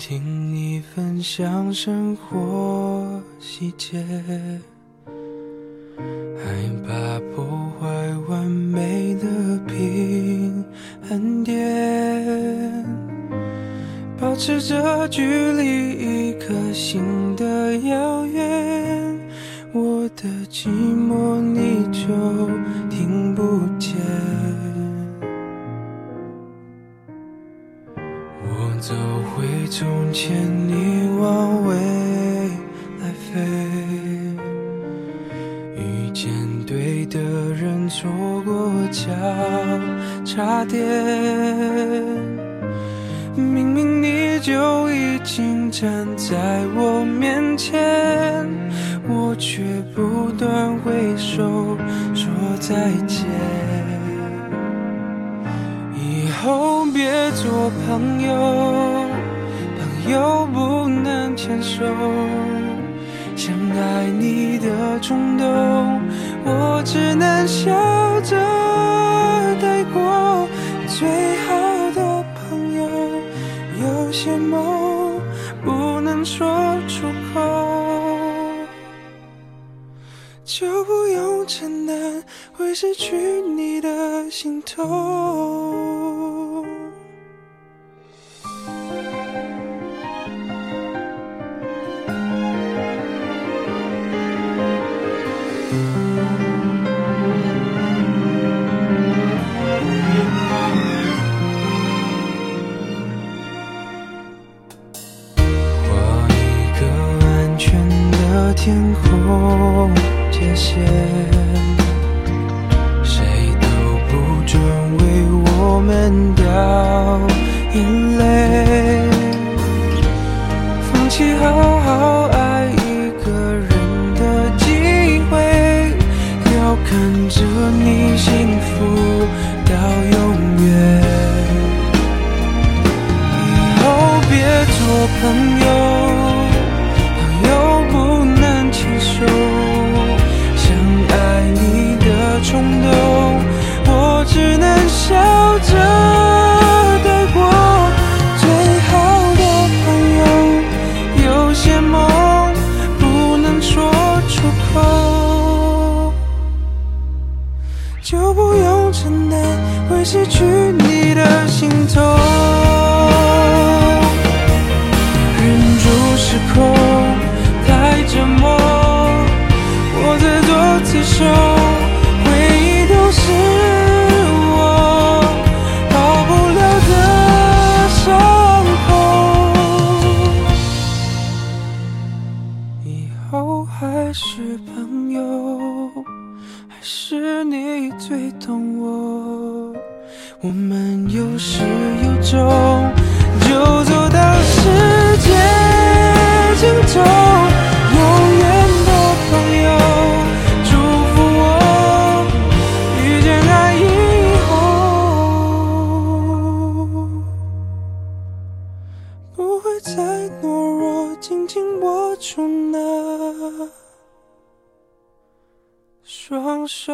听你分享生活细节，害怕破坏完美的平衡点，保持着距离一颗心的遥远，我的寂寞你就从前，你往未来飞，遇见对的人，错过交叉点。明明你就已经站在我面前，我却不断挥手说再见。以后别做朋友，又不能牵手。想爱你的冲动，我只能笑着带过。最好的朋友，有些梦不能说出口。就不用承担会失去你的心痛。眼泪。就不用承担会失去你的心痛。忍住失控，太折磨，我自作自受，回忆都是我逃不了的伤口。以后还是朋友。是你最懂我，我们有始有终，双手。